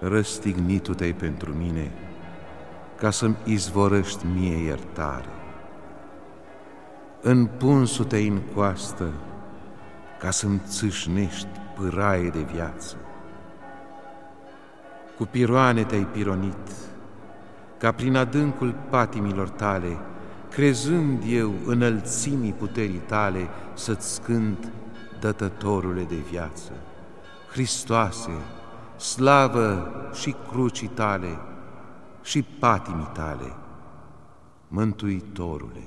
răstignitul te pentru mine, ca să-mi izvorăști mie iertare. În punsul te în coastă, ca să-mi țâșnești pâraie de viață. Cu piroane te-ai pironit, ca prin adâncul patimilor tale, crezând eu înălțimii puterii tale să-ți scânt dătătorule de viață. Hristoase, slavă și crucii tale și patimii tale, Mântuitorule.